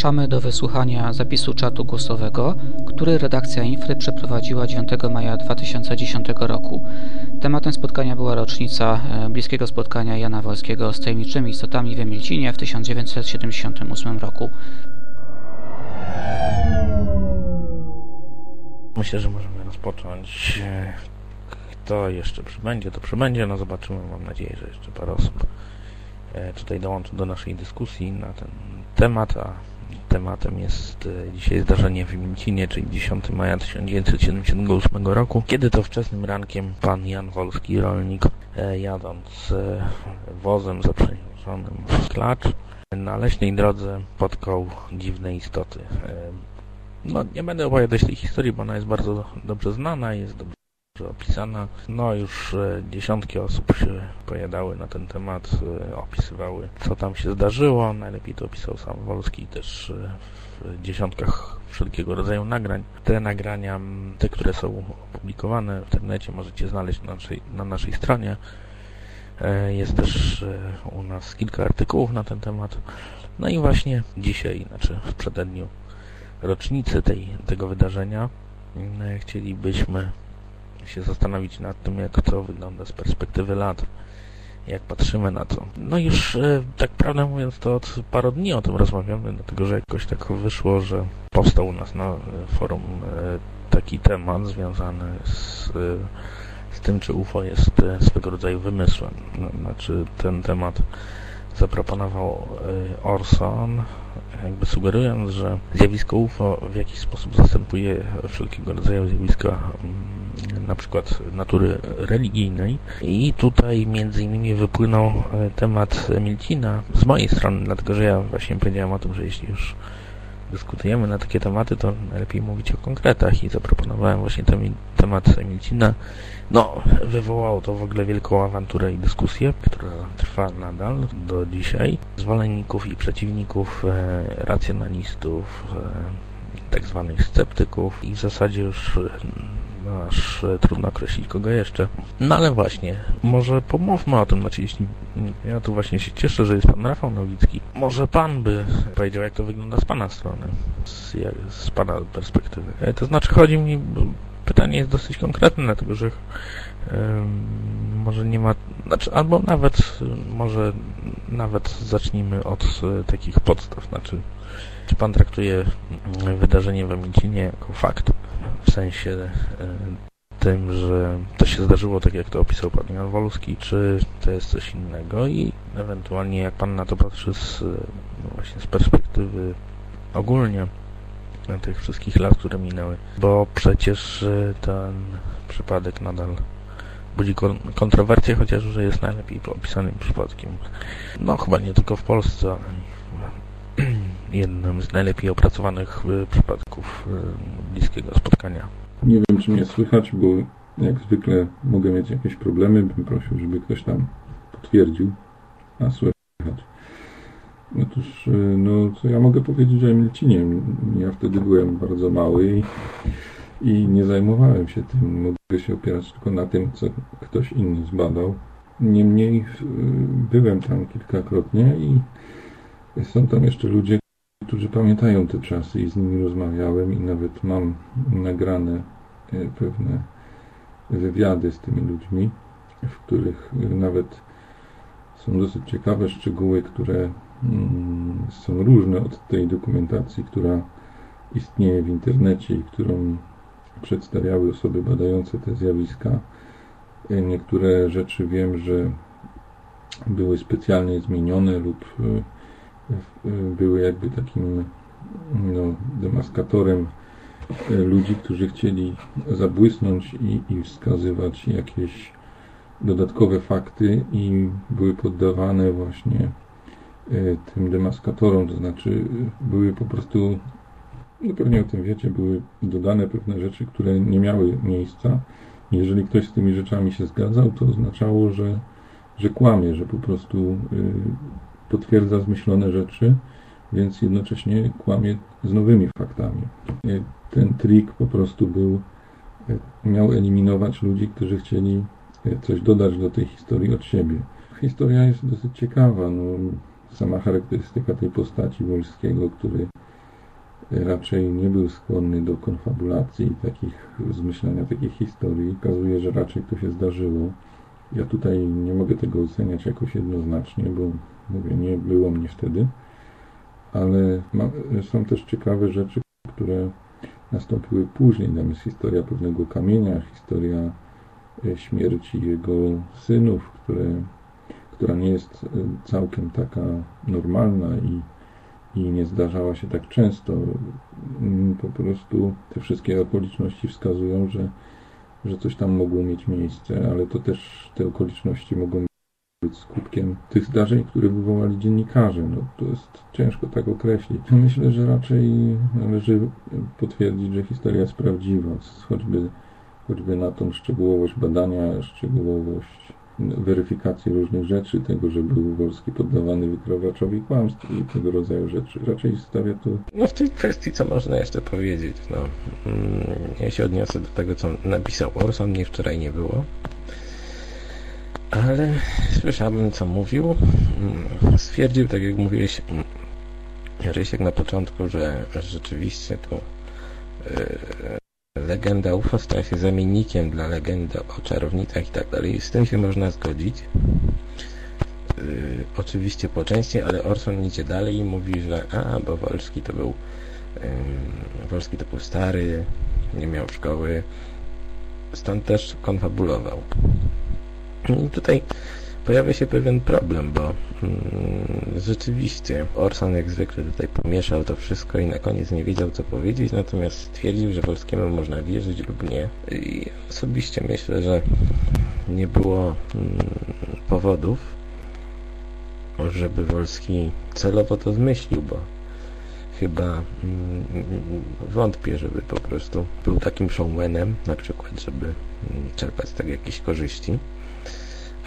Zapraszamy do wysłuchania zapisu czatu głosowego, który redakcja Infry przeprowadziła 9 maja 2010 roku. Tematem spotkania była rocznica e, bliskiego spotkania Jana Wolskiego z tajemniczymi istotami w Emilcinie w 1978 roku. Myślę, że możemy rozpocząć. Kto jeszcze przybędzie, to przybędzie. No zobaczymy. Mam nadzieję, że jeszcze parę osób e, tutaj dołączy do naszej dyskusji na ten temat, a tematem jest e, dzisiaj zdarzenie w Mięcinie, czyli 10 maja 1978 roku, kiedy to wczesnym rankiem pan Jan Wolski, rolnik, e, jadąc wozem zaprzeniesionym w klacz, na leśnej drodze spotkał dziwne istoty. No, nie będę opowiadać tej historii, bo ona jest bardzo dobrze znana, jest dobrze opisana. No już e, dziesiątki osób się pojedały na ten temat, e, opisywały co tam się zdarzyło. Najlepiej to opisał sam Wolski też e, w dziesiątkach wszelkiego rodzaju nagrań. Te nagrania, te, które są opublikowane w internecie, możecie znaleźć na naszej, na naszej stronie. Jest też u nas kilka artykułów na ten temat. No i właśnie dzisiaj, znaczy w przededniu rocznicy tej, tego wydarzenia chcielibyśmy się zastanowić nad tym, jak to wygląda z perspektywy lat, jak patrzymy na to. No już e, tak prawdę mówiąc, to od paru dni o tym rozmawiamy, dlatego że jakoś tak wyszło, że powstał u nas na forum e, taki temat związany z, e, z tym, czy UFO jest swego rodzaju wymysłem. No, znaczy ten temat zaproponował Orson, jakby sugerując, że zjawisko UFO w jakiś sposób zastępuje wszelkiego rodzaju zjawiska mm, na przykład natury religijnej. I tutaj między innymi wypłynął e, temat Milcina z mojej strony, dlatego że ja właśnie powiedziałem o tym, że jeśli już dyskutujemy na takie tematy, to najlepiej mówić o konkretach i zaproponowałem właśnie ten temat Emilcina. No, wywołało to w ogóle wielką awanturę i dyskusję, która trwa nadal do dzisiaj. Zwolenników i przeciwników, e, racjonalistów, e, tak zwanych sceptyków i w zasadzie już no aż e, trudno określić kogo jeszcze. No ale właśnie, może pomówmy o tym, znaczy jeśli ja tu właśnie się cieszę, że jest pan Rafał Nowicki. Może pan by powiedział, jak to wygląda z pana strony, z, z pana perspektywy. E, to znaczy chodzi mi, pytanie jest dosyć konkretne, dlatego że może nie ma, znaczy, albo nawet, może nawet zacznijmy od e, takich podstaw, znaczy, czy pan traktuje wydarzenie w Emincinie jako fakt? W sensie e, tym, że to się zdarzyło tak, jak to opisał pan Jan Wolski, czy to jest coś innego i ewentualnie jak pan na to patrzy z, no właśnie z perspektywy ogólnie tych wszystkich lat, które minęły, bo przecież e, ten przypadek nadal budzi kontrowersje, chociaż że jest najlepiej opisanym przypadkiem. No chyba nie tylko w Polsce, ale jednym z najlepiej opracowanych e, przypadków e, bliskiego spotkania. Nie wiem, czy mnie słychać, bo jak zwykle mogę mieć jakieś problemy. Bym prosił, żeby ktoś tam potwierdził, a słychać. Otóż, e, no, co ja mogę powiedzieć o Emilcinie? Ja wtedy byłem bardzo mały i, i nie zajmowałem się tym. Mogę się opierać tylko na tym, co ktoś inny zbadał. Niemniej byłem tam kilkakrotnie i są tam jeszcze ludzie, którzy pamiętają te czasy i z nimi rozmawiałem i nawet mam nagrane e, pewne wywiady z tymi ludźmi, w których nawet są dosyć ciekawe szczegóły, które mm, są różne od tej dokumentacji, która istnieje w internecie i którą przedstawiały osoby badające te zjawiska. E, niektóre rzeczy wiem, że były specjalnie zmienione lub e, były jakby takim no, demaskatorem e, ludzi, którzy chcieli zabłysnąć i, i wskazywać jakieś dodatkowe fakty i były poddawane właśnie e, tym demaskatorom, to znaczy były po prostu, no pewnie o tym wiecie, były dodane pewne rzeczy, które nie miały miejsca. Jeżeli ktoś z tymi rzeczami się zgadzał, to oznaczało, że, że kłamie, że po prostu y, potwierdza zmyślone rzeczy, więc jednocześnie kłamie z nowymi faktami. E, ten trik po prostu był, e, miał eliminować ludzi, którzy chcieli e, coś dodać do tej historii od siebie. Historia jest dosyć ciekawa. No, sama charakterystyka tej postaci Wolskiego, który raczej nie był skłonny do konfabulacji takich, zmyślania takich historii, kazuje, że raczej to się zdarzyło. Ja tutaj nie mogę tego oceniać jakoś jednoznacznie, bo mówię, nie było mnie wtedy, ale ma, są też ciekawe rzeczy, które nastąpiły później. Tam jest historia pewnego kamienia, historia e, śmierci jego synów, które, która nie jest e, całkiem taka normalna i, i nie zdarzała się tak często. Mm, po prostu te wszystkie okoliczności wskazują, że, że coś tam mogło mieć miejsce, ale to też te okoliczności mogą być skutkiem tych zdarzeń, które wywołali dziennikarze. No, to jest ciężko tak określić. Myślę, że raczej należy potwierdzić, że historia jest prawdziwa, choćby, choćby na tą szczegółowość badania, szczegółowość weryfikacji różnych rzeczy, tego, że był Wolski poddawany wykrowaczowi kłamstw i tego rodzaju rzeczy. Raczej stawia to... No w tej kwestii co można jeszcze powiedzieć? No, mm, ja się odniosę do tego, co napisał Orson, mnie wczoraj nie było. Ale słyszałem, co mówił. Stwierdził, tak jak mówiłeś, Rysiek na początku, że rzeczywiście to yy, legenda UFO stała się zamiennikiem dla legendy o czarownicach i tak dalej. Z tym się można zgodzić. Yy, oczywiście po części, ale Orson idzie dalej i mówi, że a, bo Wolski to był Wolski to był stary, nie miał szkoły, stąd też konfabulował. I tutaj pojawia się pewien problem, bo mm, rzeczywiście Orson jak zwykle tutaj pomieszał to wszystko i na koniec nie wiedział co powiedzieć, natomiast stwierdził, że Wolskiemu można wierzyć lub nie. I osobiście myślę, że nie było mm, powodów, żeby Wolski celowo to zmyślił, bo chyba mm, wątpię, żeby po prostu był takim showmanem, na przykład, żeby czerpać z tego jakieś korzyści.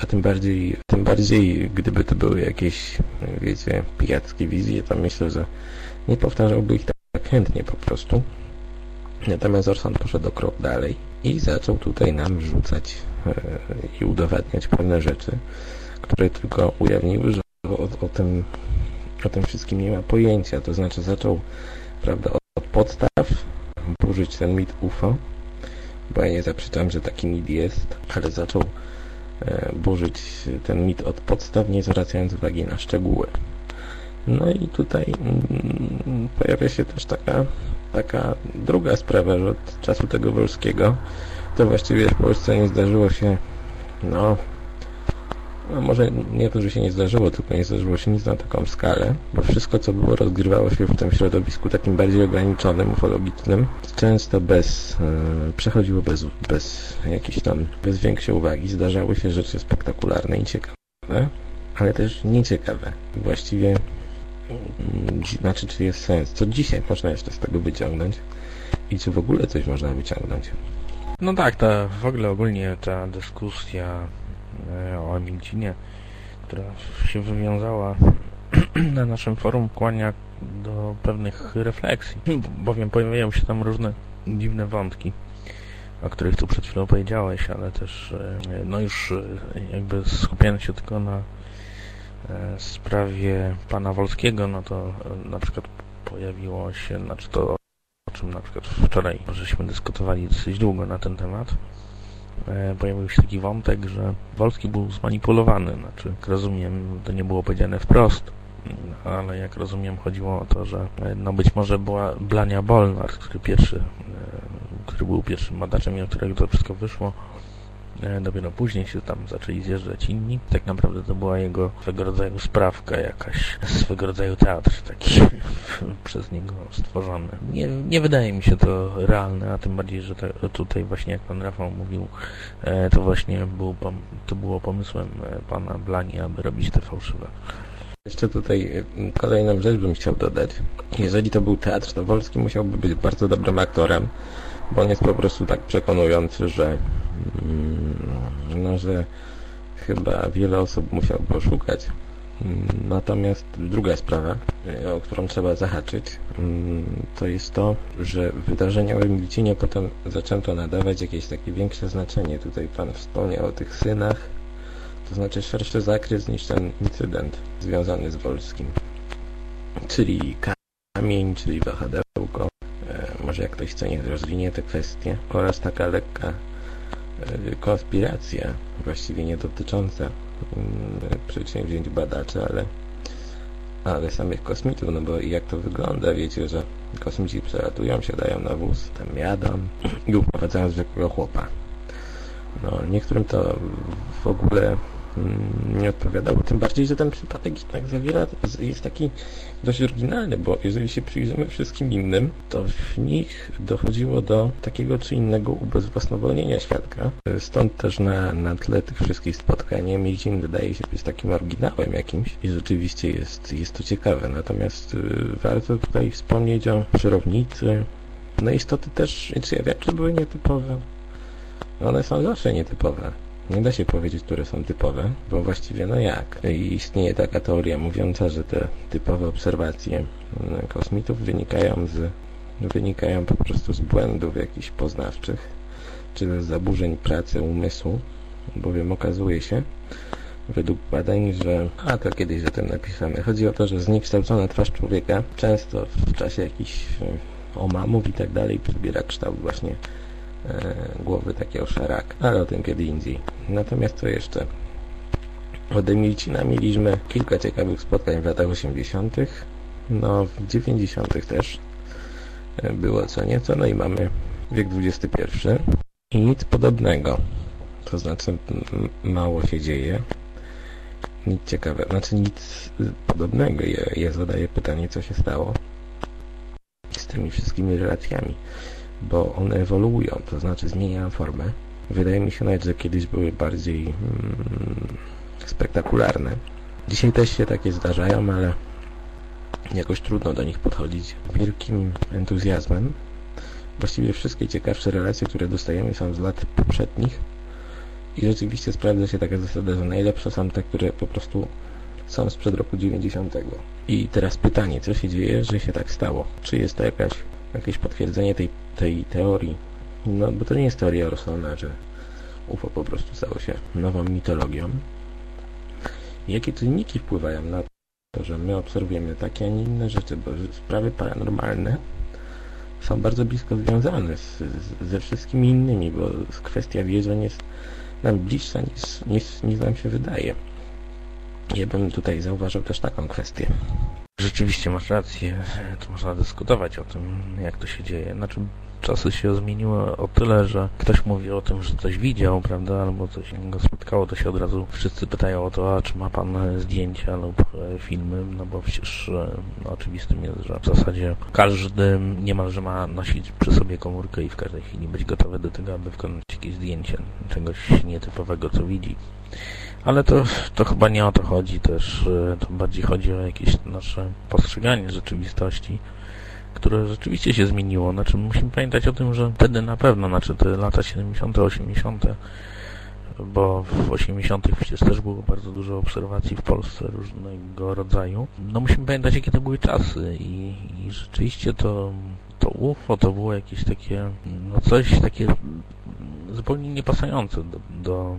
A tym bardziej, tym bardziej, gdyby to były jakieś, wiecie, pijackie wizje, to myślę, że nie powtarzałby ich tak chętnie po prostu. Natomiast Orson poszedł o krok dalej i zaczął tutaj nam rzucać e, i udowadniać pewne rzeczy, które tylko ujawniły, że o, o, tym, o tym wszystkim nie ma pojęcia. To znaczy zaczął, prawda, od podstaw burzyć ten mit UFO, bo ja nie zaprzeczam, że taki mit jest, ale zaczął burzyć ten mit od podstaw, nie zwracając uwagi na szczegóły. No i tutaj mm, pojawia się też taka, taka druga sprawa, że od czasu tego Wolskiego to właściwie w Polsce nie zdarzyło się no no może nie to, że się nie zdarzyło, tylko nie zdarzyło się nic na taką skalę, bo wszystko, co było, rozgrywało się w tym środowisku takim bardziej ograniczonym, ufologicznym, często bez, e, przechodziło bez, bez jakiejś tam, bez większej uwagi. Zdarzały się rzeczy spektakularne i ciekawe, ale też nieciekawe. Właściwie, mm, znaczy, czy jest sens? Co dzisiaj można jeszcze z tego wyciągnąć? I czy w ogóle coś można wyciągnąć? No tak, ta w ogóle ogólnie ta dyskusja o Emilcinie, która się wywiązała na naszym forum, kłania do pewnych refleksji, bowiem pojawiają się tam różne dziwne wątki, o których tu przed chwilą powiedziałeś, ale też e, no już e, jakby skupiając się tylko na sprawie pana Wolskiego, no to na przykład pojawiło się, znaczy to o czym na przykład wczoraj żeśmy dyskutowali dosyć długo na ten temat, E, pojawił się taki wątek, że Wolski był zmanipulowany. Znaczy, jak rozumiem, to nie było powiedziane wprost, ale jak rozumiem, chodziło o to, że e, no być może była Blania Bolnar, który pierwszy, e, który był pierwszym badaczem i od którego to wszystko wyszło, Dopiero później się tam zaczęli zjeżdżać inni. Tak naprawdę to była jego swego rodzaju sprawka jakaś, swego rodzaju teatr taki przez niego stworzony. Nie, nie wydaje mi się to realne, a tym bardziej, że tutaj właśnie jak pan Rafał mówił, e, to właśnie był, to było pomysłem e, pana Blani, aby robić te fałszywe. Jeszcze tutaj e, kolejną rzecz bym chciał dodać. Jeżeli to był teatr, to Wolski musiałby być bardzo dobrym aktorem, bo on jest po prostu tak przekonujący, że no, że chyba wiele osób musiał poszukać. Mm, natomiast druga sprawa, o którą trzeba zahaczyć, mm, to jest to, że wydarzenia w Emilcinie potem zaczęto nadawać jakieś takie większe znaczenie. Tutaj Pan wspomniał o tych synach, to znaczy szerszy zakres niż ten incydent związany z Wolskim. Czyli kamień, czyli wahadełko, e, może jak ktoś chce, niech rozwinie te kwestie, oraz taka lekka e, konspiracja, właściwie nie dotycząca mm, przedsięwzięć badaczy, ale, ale samych kosmitów, no bo jak to wygląda, wiecie, że kosmici przelatują, siadają na wóz, tam jadą i uprowadzają zwykłego chłopa. No, niektórym to w ogóle nie odpowiadało. Tym bardziej, że ten przypadek tak zawiera, jest taki dość oryginalny, bo jeżeli się przyjrzymy wszystkim innym, to w nich dochodziło do takiego czy innego ubezwłasnowolnienia świadka. Stąd też na, na tle tych wszystkich spotkań Miedzin wydaje się być takim oryginałem jakimś i rzeczywiście jest, jest to ciekawe. Natomiast y, warto tutaj wspomnieć o czarownicy. No istoty też, czy ja wiem, że były nietypowe. One są zawsze nietypowe. Nie da się powiedzieć, które są typowe, bo właściwie no jak? I istnieje taka teoria mówiąca, że te typowe obserwacje mm, kosmitów wynikają z wynikają po prostu z błędów jakichś poznawczych, czy z zaburzeń pracy umysłu, bowiem okazuje się, według badań, że, a to kiedyś o tym napisamy, chodzi o to, że zniekształcona twarz człowieka często w czasie jakichś e, omamów i tak dalej przybiera kształt właśnie głowy takiego szaraka, ale o tym kiedy indziej. Natomiast co jeszcze? Od Emilcina mieliśmy kilka ciekawych spotkań w latach 80., no w 90. też e, było co nieco, no i mamy wiek XXI i nic podobnego. To znaczy mało się dzieje. Nic ciekawego, znaczy nic podobnego. Ja, ja zadaję pytanie, co się stało z tymi wszystkimi relacjami bo one ewoluują, to znaczy zmieniają formę. Wydaje mi się nawet, że kiedyś były bardziej mm, spektakularne. Dzisiaj też się takie zdarzają, ale jakoś trudno do nich podchodzić wielkim entuzjazmem. Właściwie wszystkie ciekawsze relacje, które dostajemy są z lat poprzednich i rzeczywiście sprawdza się taka zasada, że najlepsze są te, które po prostu są sprzed roku 90. I teraz pytanie, co się dzieje, że się tak stało? Czy jest to jakaś jakieś potwierdzenie tej, tej teorii. No, bo to nie jest teoria Rosona, że UFO po prostu stało się nową mitologią. Jakie czynniki wpływają na to, że my obserwujemy takie, a nie inne rzeczy, bo sprawy paranormalne są bardzo blisko związane z, z, ze wszystkimi innymi, bo kwestia wierzeń jest nam bliższa niż, niż, niż nam się wydaje. Ja bym tutaj zauważył też taką kwestię. Rzeczywiście masz rację, to można dyskutować o tym, jak to się dzieje. Znaczy, czasy się zmieniły o tyle, że ktoś mówi o tym, że coś widział, prawda, albo coś go spotkało, to się od razu wszyscy pytają o to, a czy ma pan zdjęcia lub e, filmy, no bo przecież no, oczywistym jest, że w zasadzie każdy niemalże ma nosić przy sobie komórkę i w każdej chwili być gotowy do tego, aby wykonać jakieś zdjęcie czegoś nietypowego, co widzi. Ale to, to chyba nie o to chodzi też, e, to bardziej chodzi o jakieś nasze postrzeganie rzeczywistości, które rzeczywiście się zmieniło. Znaczy musimy pamiętać o tym, że wtedy na pewno, znaczy te lata 70., 80., bo w 80. przecież też było bardzo dużo obserwacji w Polsce różnego rodzaju. No musimy pamiętać, jakie to były czasy i, i rzeczywiście to, to UFO to było jakieś takie, no coś takie zupełnie niepasujące do, do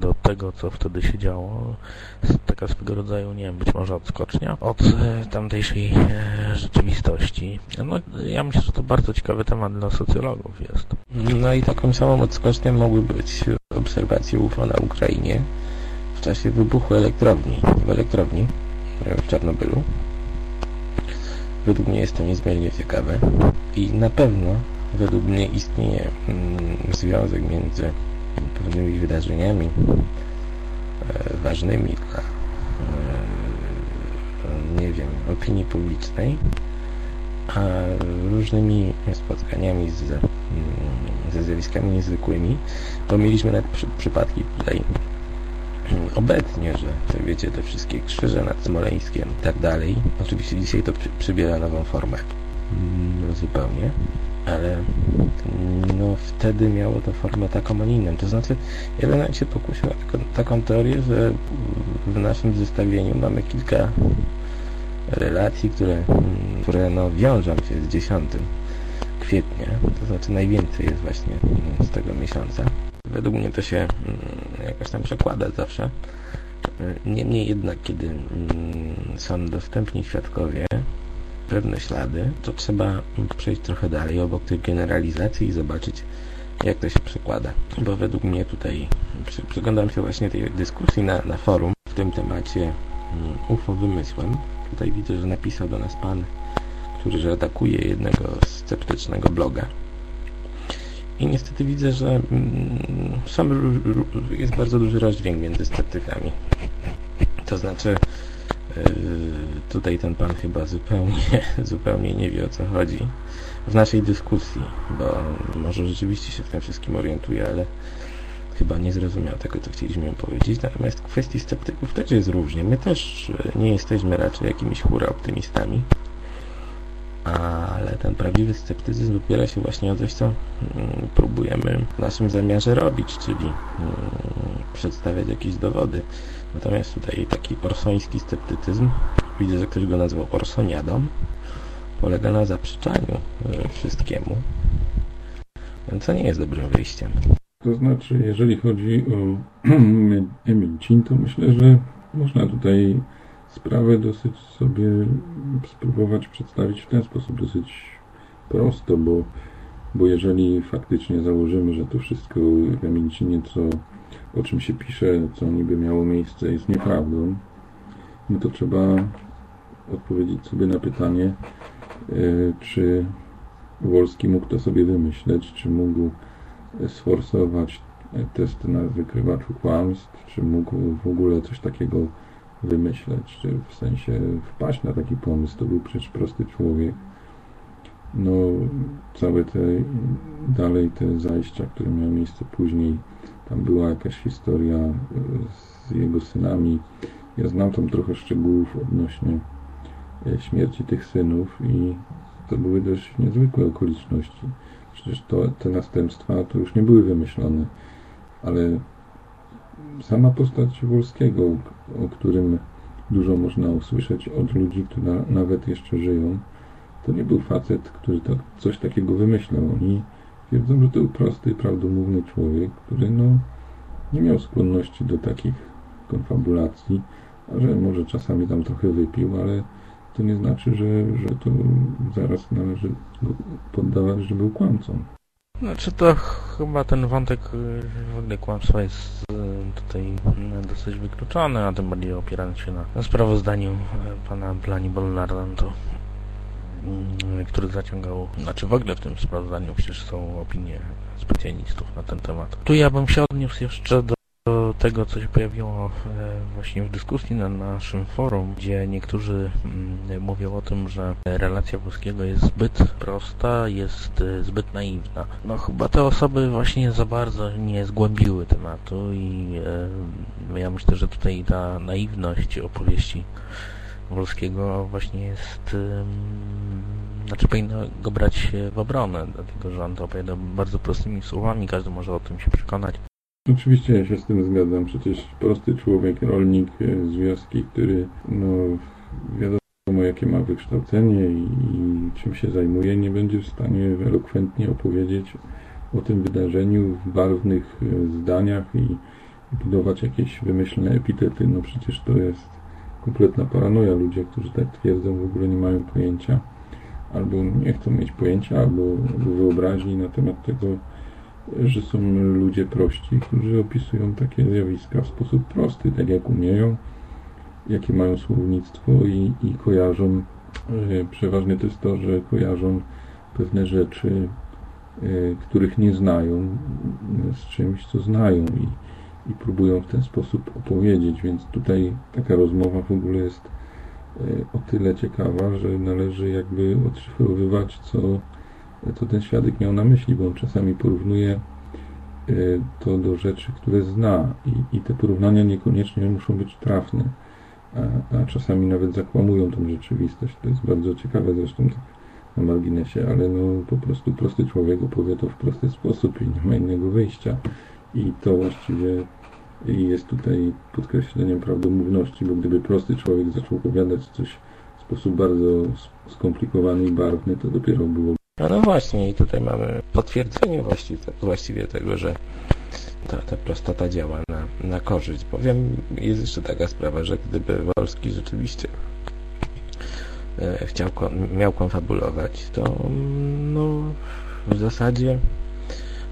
do tego, co wtedy się działo. Taka swego rodzaju, nie wiem, być może odskocznia od e, tamtejszej e, rzeczywistości. No, ja myślę, że to bardzo ciekawy temat dla socjologów jest. No i taką samą odskocznią mogły być obserwacje UFO na Ukrainie w czasie wybuchu elektrowni, w elektrowni w Czarnobylu. Według mnie jest to niezmiernie ciekawe i na pewno według mnie istnieje mm, związek między pewnymi wydarzeniami e, ważnymi dla e, nie wiem, opinii publicznej, a różnymi spotkaniami z, mm, ze zjawiskami niezwykłymi, bo mieliśmy nawet przy, przypadki tutaj mm, obecnie, że wiecie, te wszystkie krzyże nad Smoleńskiem i tak dalej. Oczywiście dzisiaj to przy, przybiera nową formę no, zupełnie ale no wtedy miało to formę taką, a nie inną. To znaczy, bym się pokusił na taką, taką teorię, że w naszym zestawieniu mamy kilka relacji, które, które no, wiążą się z 10 kwietnia, to znaczy najwięcej jest właśnie z tego miesiąca. według mnie to się mm, jakoś tam przekłada zawsze. Niemniej jednak, kiedy mm, są dostępni świadkowie, pewne ślady, to trzeba przejść trochę dalej obok tych generalizacji i zobaczyć, jak to się przekłada. Bo według mnie tutaj przy, przyglądam się właśnie tej dyskusji na, na forum w tym temacie mm, UFO wymysłem. Tutaj widzę, że napisał do nas pan, który atakuje jednego sceptycznego bloga. I niestety widzę, że mm, jest bardzo duży rozdźwięk między sceptykami. To znaczy, tutaj ten pan chyba zupełnie, zupełnie nie wie o co chodzi w naszej dyskusji, bo może rzeczywiście się w tym wszystkim orientuje, ale chyba nie zrozumiał tego, co chcieliśmy mu powiedzieć. Natomiast w kwestii sceptyków też jest różnie. My też nie jesteśmy raczej jakimiś hura optymistami ale ten prawdziwy sceptycyzm opiera się właśnie o coś, co mm, próbujemy w naszym zamiarze robić, czyli mm, przedstawiać jakieś dowody. Natomiast tutaj taki orsoński sceptycyzm, widzę, że ktoś go nazwał orsoniadą, polega na zaprzeczaniu e, wszystkiemu, co nie jest dobrym wyjściem. To znaczy, jeżeli chodzi o Emilcin, to myślę, że można tutaj sprawę dosyć sobie spróbować przedstawić w ten sposób dosyć prosto, bo, bo jeżeli faktycznie założymy, że to wszystko w Emilcinie, co, o czym się pisze, co niby miało miejsce, jest nieprawdą, no to trzeba odpowiedzieć sobie na pytanie, e, czy Wolski mógł to sobie wymyśleć, czy mógł sforsować test na wykrywaczu kłamstw, czy mógł w ogóle coś takiego wymyśleć, czy w sensie wpaść na taki pomysł. To był przecież prosty człowiek. No, całe te, dalej te zajścia, które miały miejsce później, tam była jakaś historia e, z jego synami. Ja znam tam trochę szczegółów odnośnie e, śmierci tych synów i to były dość niezwykłe okoliczności. Przecież to, te następstwa to już nie były wymyślone, ale sama postać Wolskiego, o którym dużo można usłyszeć od ludzi, którzy nawet jeszcze żyją, to nie był facet, który coś takiego wymyślał. Oni twierdzą, że to był prosty, prawdomówny człowiek, który no, nie miał skłonności do takich konfabulacji, a że może czasami tam trochę wypił, ale to nie znaczy, że, że to zaraz należy poddawać, że był kłamcą. Znaczy to chyba ten wątek y, w ogóle kłamstwa jest y, tutaj y, dosyć wykluczony, a tym bardziej opierając się na sprawozdaniu pana Blani Bolnarda, to który zaciągał, znaczy w ogóle w tym sprawozdaniu przecież są opinie specjalistów na ten temat. Tu ja bym się odniósł jeszcze do do tego, co się pojawiło e, właśnie w dyskusji na naszym forum, gdzie niektórzy mm, mówią o tym, że relacja Polskiego jest zbyt prosta, jest e, zbyt naiwna. No chyba te osoby właśnie za bardzo nie zgłębiły tematu i e, ja myślę, że tutaj ta naiwność opowieści Wolskiego właśnie jest znaczy powinno go brać w obronę, dlatego że on to opowiada bardzo prostymi słowami, każdy może o tym się przekonać. Oczywiście ja się z tym zgadzam. Przecież prosty człowiek, rolnik z wioski, który no, wiadomo jakie ma wykształcenie i, i czym się zajmuje, nie będzie w stanie elokwentnie opowiedzieć o tym wydarzeniu w barwnych e, zdaniach i budować jakieś wymyślne epitety. No przecież to jest kompletna paranoja. Ludzie, którzy tak twierdzą, w ogóle nie mają pojęcia albo nie chcą mieć pojęcia, albo, albo wyobraźni na temat tego, że są ludzie prości, którzy opisują takie zjawiska w sposób prosty, tak jak umieją, jakie mają słownictwo i, i kojarzą. E, przeważnie to jest to, że kojarzą pewne rzeczy, e, których nie znają, z czymś, co znają i, i próbują w ten sposób opowiedzieć, więc tutaj taka rozmowa w ogóle jest e, o tyle ciekawa, że należy jakby odszyfrowywać, co to ten świadek miał na myśli, bo on czasami porównuje e, to do rzeczy, które zna i, i te porównania niekoniecznie muszą być trafne, a, a, czasami nawet zakłamują tą rzeczywistość. To jest bardzo ciekawe zresztą tak na marginesie, ale no po prostu prosty człowiek opowie to w prosty sposób i nie ma innego wyjścia. I to właściwie jest tutaj podkreśleniem prawdomówności, bo gdyby prosty człowiek zaczął opowiadać coś w sposób bardzo skomplikowany i barwny, to dopiero było no, no właśnie, i tutaj mamy potwierdzenie właściwie, właściwie tego, że ta, ta prostota działa na, na korzyść. Powiem, jest jeszcze taka sprawa, że gdyby Wolski rzeczywiście e, chciał, miał konfabulować, to mm, no, w zasadzie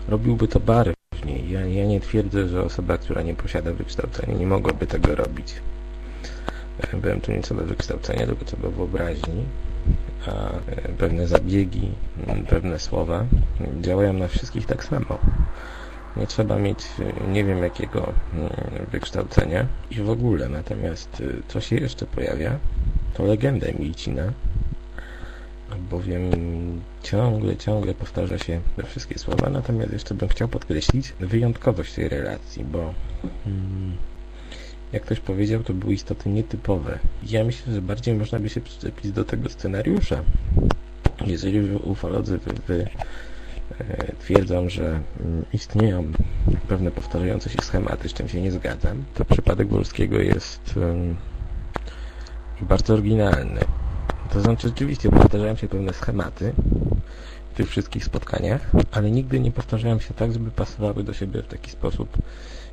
robiłby to barwniej. Ja, ja nie twierdzę, że osoba, która nie posiada wykształcenia, nie mogłaby tego robić. E, byłem tu nie co do wykształcenia, tylko co do wyobraźni, pewne zabiegi, pewne słowa działają na wszystkich tak samo. Nie trzeba mieć nie wiem jakiego wykształcenia i w ogóle. Natomiast co się jeszcze pojawia, to legenda Emilcina, bowiem ciągle, ciągle powtarza się te wszystkie słowa, natomiast jeszcze bym chciał podkreślić wyjątkowość tej relacji, bo hmm, jak ktoś powiedział, to były istoty nietypowe. Ja myślę, że bardziej można by się przyczepić do tego scenariusza. Jeżeli ufolodzy wy, wy e, twierdzą, że mm, istnieją pewne powtarzające się schematy, z czym się nie zgadzam, to przypadek Wolskiego jest bardzo oryginalny. To znaczy, rzeczywiście powtarzają się pewne schematy w tych wszystkich spotkaniach, ale nigdy nie powtarzają się tak, żeby pasowały do siebie w taki sposób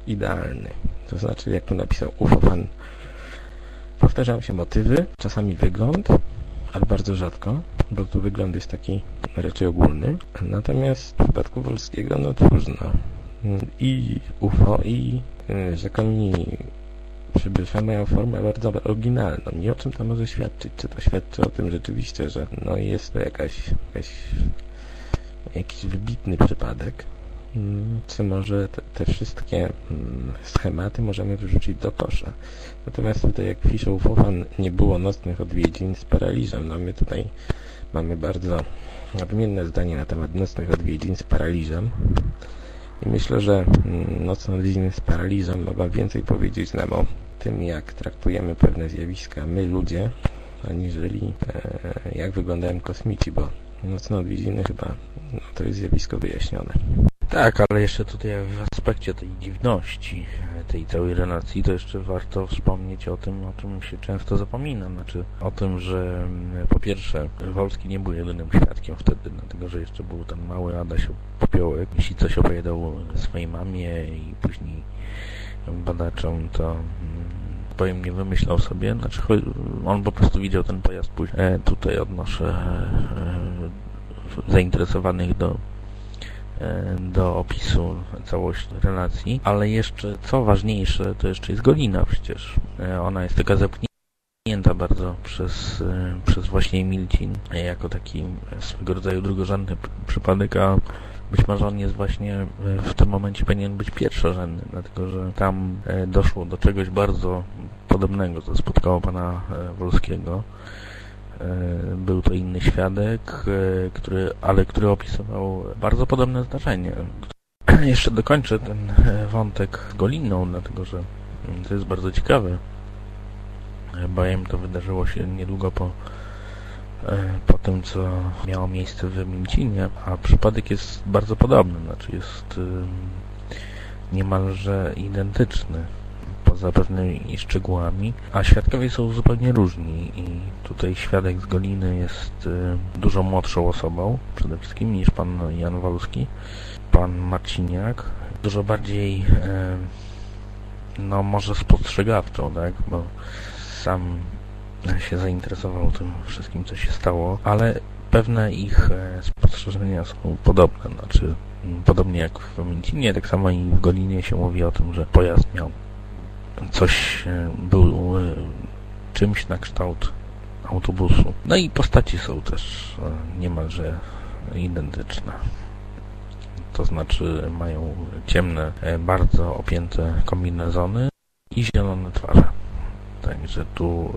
idealny. To znaczy, jak tu napisał Ufofan, powtarzają się motywy, czasami wygląd, ale bardzo rzadko, bo tu wygląd jest taki raczej ogólny. Natomiast w przypadku Wolskiego, no trudno. I UFO, i y, rzekomi przybysze mają formę bardzo oryginalną. I o czym to może świadczyć? Czy to świadczy o tym rzeczywiście, że no jest to jakaś, jakaś jakiś wybitny przypadek? Mm, czy może te, te, wszystkie mm, schematy możemy wyrzucić do kosza. Natomiast tutaj, jak pisze Fofan, nie było nocnych odwiedzin z paraliżem. No my tutaj mamy bardzo odmienne zdanie na temat nocnych odwiedzin z paraliżem. I myślę, że mm, nocne odwiedziny z paraliżem mogą więcej powiedzieć nam o tym, jak traktujemy pewne zjawiska my, ludzie, aniżeli e, jak wyglądają kosmici, bo nocne odwiedziny chyba no, to jest zjawisko wyjaśnione. Tak, ale jeszcze tutaj w aspekcie tej dziwności, tej całej relacji, to jeszcze warto wspomnieć o tym, o czym się często zapomina. Znaczy o tym, że mm, po pierwsze Wolski nie był jedynym świadkiem wtedy, dlatego że jeszcze był ten mały Adaś Popiołek. Jeśli coś opowiadał swojej mamie i później badaczom, to mm, powiem, nie wymyślał sobie, znaczy on po prostu widział ten pojazd później. E, tutaj odnoszę e, zainteresowanych do E, do opisu całości relacji, ale jeszcze, co ważniejsze, to jeszcze jest Golina przecież. E, ona jest taka zepchnięta bardzo przez, e, przez właśnie Emilcin jako taki swego rodzaju drugorzędny przypadek, a być może on jest właśnie w tym momencie powinien być pierwszorzędny, dlatego że tam doszło do czegoś bardzo podobnego, co spotkało pana Wolskiego. E, był to inny świadek, e, który, ale który opisywał bardzo podobne zdarzenie. Jeszcze dokończę ten e, wątek z Goliną, dlatego że mm, to jest bardzo ciekawe. Bowiem to wydarzyło się niedługo po, po tym, co miało miejsce w Mięcinie, a przypadek jest bardzo podobny, znaczy jest niemalże identyczny poza pewnymi szczegółami, a świadkowie są zupełnie różni i tutaj świadek z Goliny jest y, dużo młodszą osobą, przede wszystkim niż pan Jan Wolski, pan Marciniak, dużo bardziej y, no może spostrzegawczą, tak, bo sam się zainteresował tym wszystkim, co się stało, ale pewne ich e, spostrzeżenia są podobne, znaczy podobnie jak w Mięcinie, tak samo i w Golinie się mówi o tym, że pojazd miał coś e, był e, czymś na kształt autobusu. No i postaci są też e, niemalże identyczne. To znaczy mają ciemne, bardzo opięte kombinezony i zielone twarze. Także tu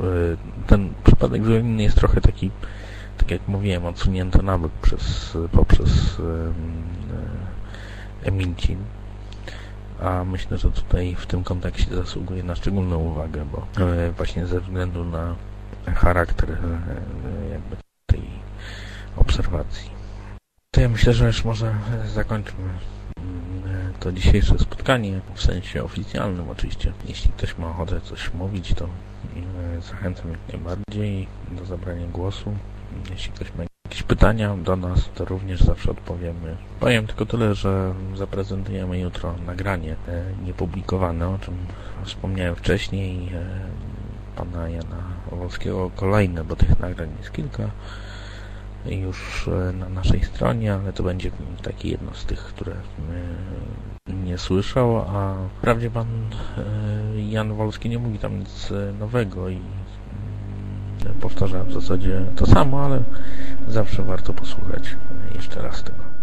ten przypadek inny jest trochę taki, tak jak mówiłem, odsunięty nawet przez, poprzez Emilcin a myślę, że tutaj w tym kontekście zasługuje na szczególną uwagę, bo e, właśnie ze względu na charakter e, jakby tej obserwacji. To ja myślę, że już może zakończmy mm, to dzisiejsze spotkanie w sensie oficjalnym oczywiście. Jeśli ktoś ma ochotę coś mówić, to e, zachęcam jak najbardziej do zabrania głosu. Jeśli ktoś ma jakieś pytania do nas, to również zawsze odpowiemy. Powiem tylko tyle, że zaprezentujemy jutro nagranie e, niepublikowane, o czym wspomniałem wcześniej. E, pana Jana Owolskiego kolejne, bo tych nagrań jest kilka już e, na naszej stronie, ale to będzie takie jedno z tych, które nie słyszał, a wprawdzie pan Jan Wolski nie mówi tam nic nowego i powtarza w zasadzie to samo, ale zawsze warto posłuchać jeszcze raz tego.